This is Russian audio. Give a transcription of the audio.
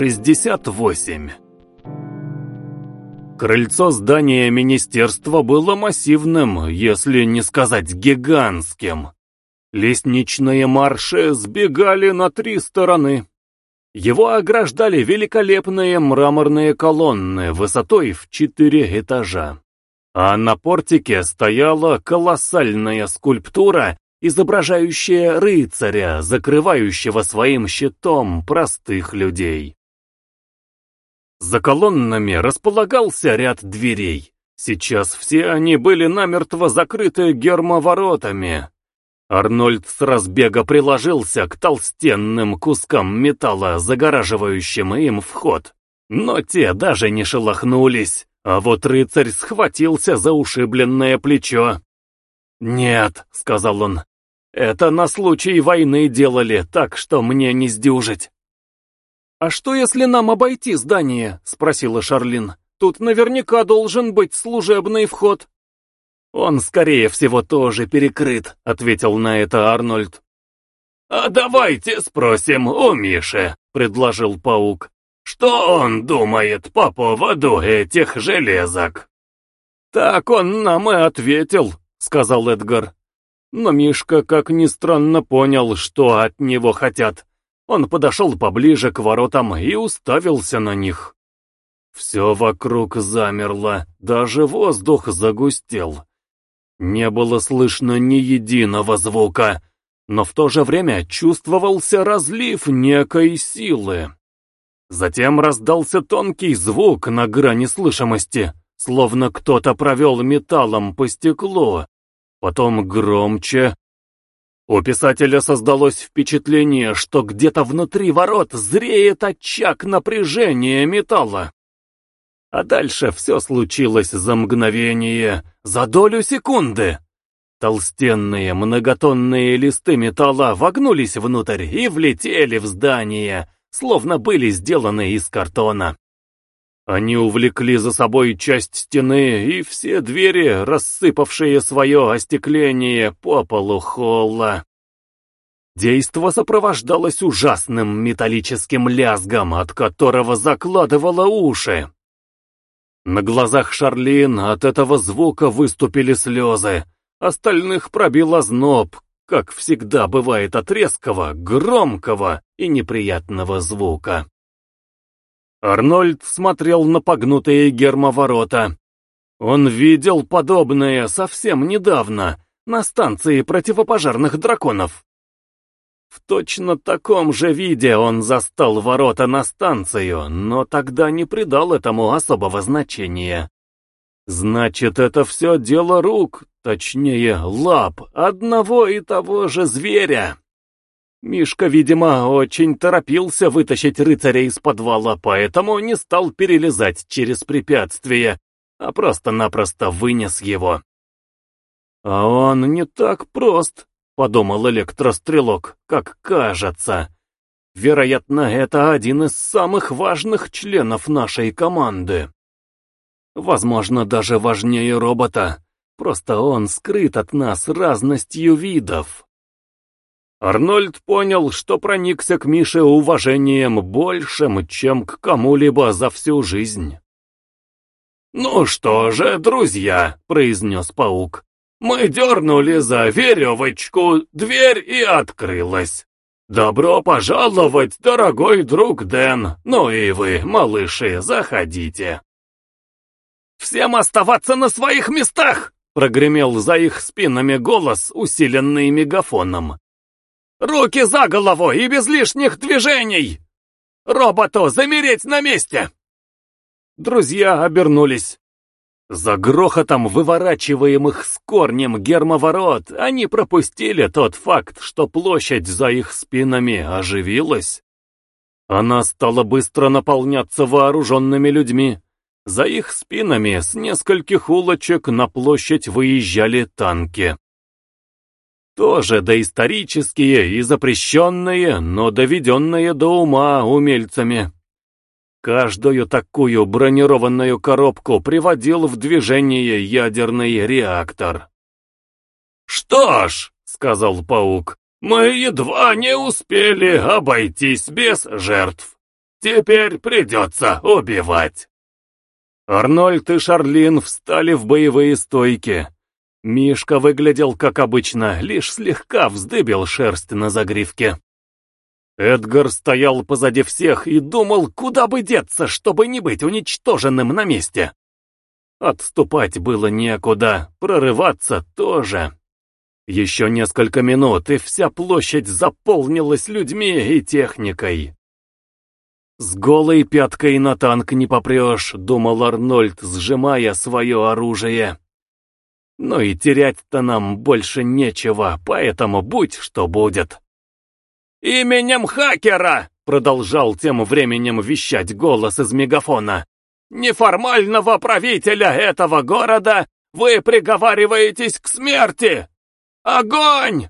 68 Крыльцо здания министерства было массивным, если не сказать гигантским. Лестничные марши сбегали на три стороны. Его ограждали великолепные мраморные колонны высотой в четыре этажа. А на портике стояла колоссальная скульптура, изображающая рыцаря, закрывающего своим щитом простых людей. За колоннами располагался ряд дверей. Сейчас все они были намертво закрыты гермоворотами. Арнольд с разбега приложился к толстенным кускам металла, загораживающим им вход. Но те даже не шелохнулись, а вот рыцарь схватился за ушибленное плечо. «Нет», — сказал он, — «это на случай войны делали, так что мне не сдюжить». «А что, если нам обойти здание?» — спросила Шарлин. «Тут наверняка должен быть служебный вход». «Он, скорее всего, тоже перекрыт», — ответил на это Арнольд. «А давайте спросим у Миши», — предложил паук. «Что он думает по поводу этих железок?» «Так он нам и ответил», — сказал Эдгар. Но Мишка, как ни странно, понял, что от него хотят. Он подошел поближе к воротам и уставился на них. Все вокруг замерло, даже воздух загустел. Не было слышно ни единого звука, но в то же время чувствовался разлив некой силы. Затем раздался тонкий звук на грани слышимости, словно кто-то провел металлом по стеклу. Потом громче, у писателя создалось впечатление, что где-то внутри ворот зреет очаг напряжения металла. А дальше все случилось за мгновение, за долю секунды. Толстенные многотонные листы металла вогнулись внутрь и влетели в здание, словно были сделаны из картона. Они увлекли за собой часть стены и все двери, рассыпавшие свое остекление по полу холла. Действо сопровождалось ужасным металлическим лязгом, от которого закладывало уши. На глазах Шарлин от этого звука выступили слезы, остальных пробил зноб, как всегда бывает от резкого, громкого и неприятного звука. Арнольд смотрел на погнутые гермоворота. Он видел подобное совсем недавно, на станции противопожарных драконов. В точно таком же виде он застал ворота на станцию, но тогда не придал этому особого значения. Значит, это все дело рук, точнее, лап, одного и того же зверя. Мишка, видимо, очень торопился вытащить рыцаря из подвала, поэтому не стал перелезать через препятствие, а просто-напросто вынес его. А он не так прост, подумал электрострелок, как кажется. Вероятно, это один из самых важных членов нашей команды. Возможно, даже важнее робота, просто он скрыт от нас разностью видов. Арнольд понял, что проникся к Мише уважением большим, чем к кому-либо за всю жизнь. «Ну что же, друзья», — произнес паук, — «мы дернули за веревочку, дверь и открылась. Добро пожаловать, дорогой друг Дэн, ну и вы, малыши, заходите». «Всем оставаться на своих местах!» — прогремел за их спинами голос, усиленный мегафоном. Руки за голову и без лишних движений! Роботу замереть на месте!» Друзья обернулись. За грохотом выворачиваемых с корнем гермоворот они пропустили тот факт, что площадь за их спинами оживилась. Она стала быстро наполняться вооруженными людьми. За их спинами с нескольких улочек на площадь выезжали танки. Тоже доисторические и запрещенные, но доведенные до ума умельцами. Каждую такую бронированную коробку приводил в движение ядерный реактор. «Что ж», — сказал паук, — «мы едва не успели обойтись без жертв. Теперь придется убивать. Арнольд и Шарлин встали в боевые стойки. Мишка выглядел как обычно, лишь слегка вздыбил шерсть на загривке. Эдгар стоял позади всех и думал, куда бы деться, чтобы не быть уничтоженным на месте. Отступать было некуда, прорываться тоже. Еще несколько минут, и вся площадь заполнилась людьми и техникой. «С голой пяткой на танк не попрешь», — думал Арнольд, сжимая свое оружие. «Но и терять-то нам больше нечего, поэтому будь что будет». «Именем хакера!» — продолжал тем временем вещать голос из мегафона неформального правителя этого города вы приговариваетесь к смерти! Огонь!»